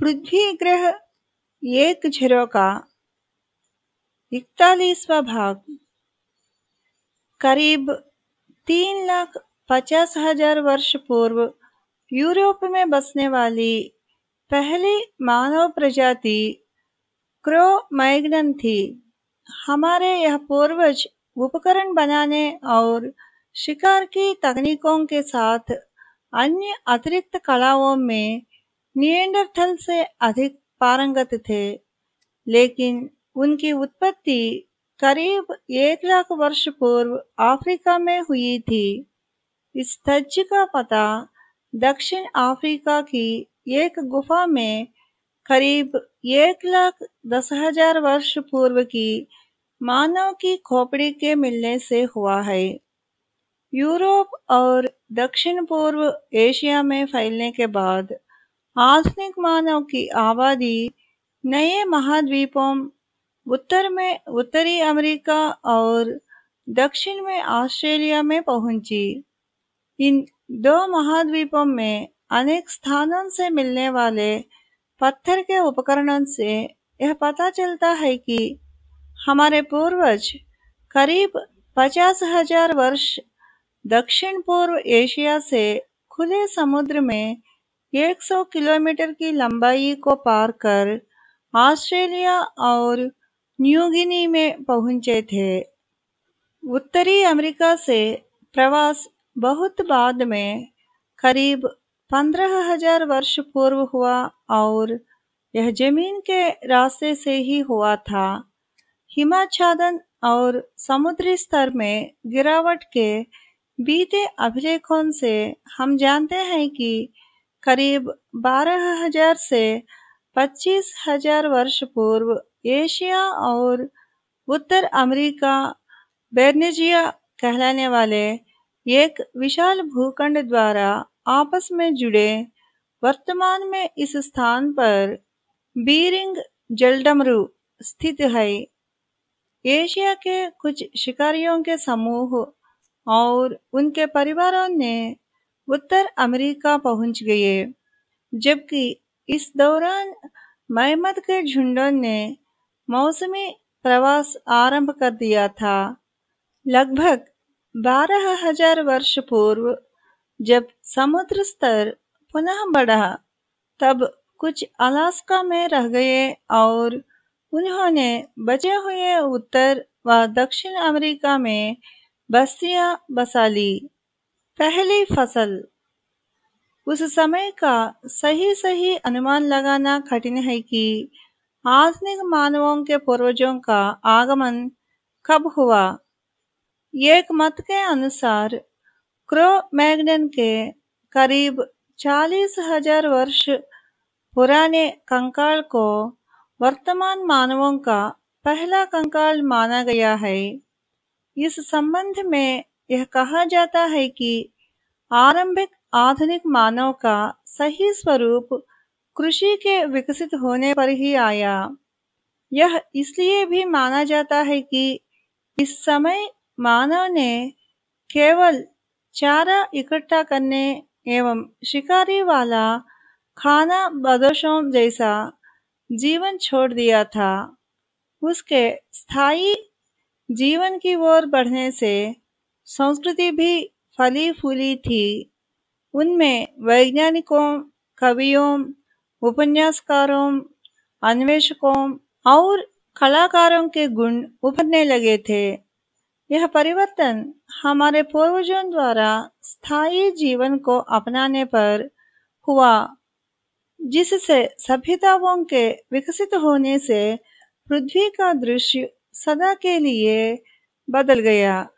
पृथ्वी ग्रह एक झरोका इकतालीसवा भाग। करीब तीन लाख पचास हज़ार वर्ष पूर्व यूरोप में बसने वाली पहली मानव प्रजाति क्रो मैग्नन थी। हमारे यह पूर्वज उपकरण बनाने और शिकार की तकनीकों के साथ अन्य अतिरिक्त कलाओं में नियंडरथल से अधिक पारंगत थे, लेकिन उनकी उत्पत्ति करीब एक लाख वर्ष पूर्व अफ्रीका में हुई थी। इस तथ्य का पता दक्षिण अफ्रीका की एक गुफा में करीब एक लाख दस हज़ार वर्ष पूर्व की मानव की खोपड़ी के मिलने से हुआ है। यूरोप और दक्षिण पूर्व एशिया में फैलने के बाद आधुनिक मानव की आबादी नए महाद्वीपों उत्तर में उत्तरी अमेरिका और दक्षिण में ऑस्ट्रेलिया में पहुँची। इन दो महाद्वीपों में अनेक स्थानों से मिलने वाले पत्थर के उपकरणों से यह पता चलता है कि हमारे पूर्वज करीब पचास हज़ार वर्ष दक्षिण पूर्व एशिया से खुले समुद्र में 100 किलोमीटर की लंबाई को पार कर ऑस्ट्रेलिया और न्यूगिनी में पहुँचे थे। उत्तरी अमेरिका से प्रवास बहुत बाद में करीब पंद्रह हज़ार वर्ष पूर्व हुआ और यह ज़मीन के रास्ते से ही हुआ था। हिमाच्छादन और समुद्री स्तर में गिरावट के बीते अभिलेखों से हम जानते हैं कि करीब बारह हज़ार से पच्चीस हज़ार वर्ष पूर्व एशिया और उत्तर अमेरिका बेर्नेजिया कहलाने वाले एक विशाल भूखंड द्वारा आपस में जुड़े वर्तमान में इस स्थान पर बीरिंग जलडमरू स्थित है। एशिया के कुछ शिकारियों के समूह और उनके परिवारों ने उत्तर अमेरिका पहुँच गए, जबकि इस दौरान महमद के झुंडों ने मौसमी प्रवास आरंभ कर दिया था। लगभग बारह हज़ार वर्ष पूर्व, जब समुद्र स्तर पुनः बढ़ा, तब कुछ अलास्का में रह गए और उन्होंने बचे हुए उत्तर व दक्षिण अमेरिका में बस्तियाँ बसा ली। पहली फ़सल। उस समय का सही सही अनुमान लगाना कठिन है कि आधुनिक मानवों के पूर्वजों का आगमन कब हुआ। एक मत के अनुसार क्रो मैग्नन के करीब चालीस हज़ार वर्ष पुराने कंकाल को वर्तमान मानवों का पहला कंकाल माना गया है। इस संबंध में यह कहा जाता है कि आरंभिक आधुनिक मानव का सही स्वरूप कृषि के विकसित होने पर ही आया। यह इसलिए भी माना जाता है कि इस समय मानव ने केवल चारा इकट्ठा करने एवं शिकारी वाला खाना बदोशों जैसा जीवन छोड़ दिया था। उसके स्थायी जीवन की ओर बढ़ने से संस्कृति भी फली फूली थी। उनमें वैज्ञानिकों, कवियों, उपन्यासकारों, अन्वेषकों और कलाकारों के गुण उभरने लगे थे। यह परिवर्तन हमारे पूर्वजों द्वारा स्थायी जीवन को अपनाने पर हुआ, जिससे सभ्यताओं के विकसित होने से पृथ्वी का दृश्य सदा के लिए बदल गया।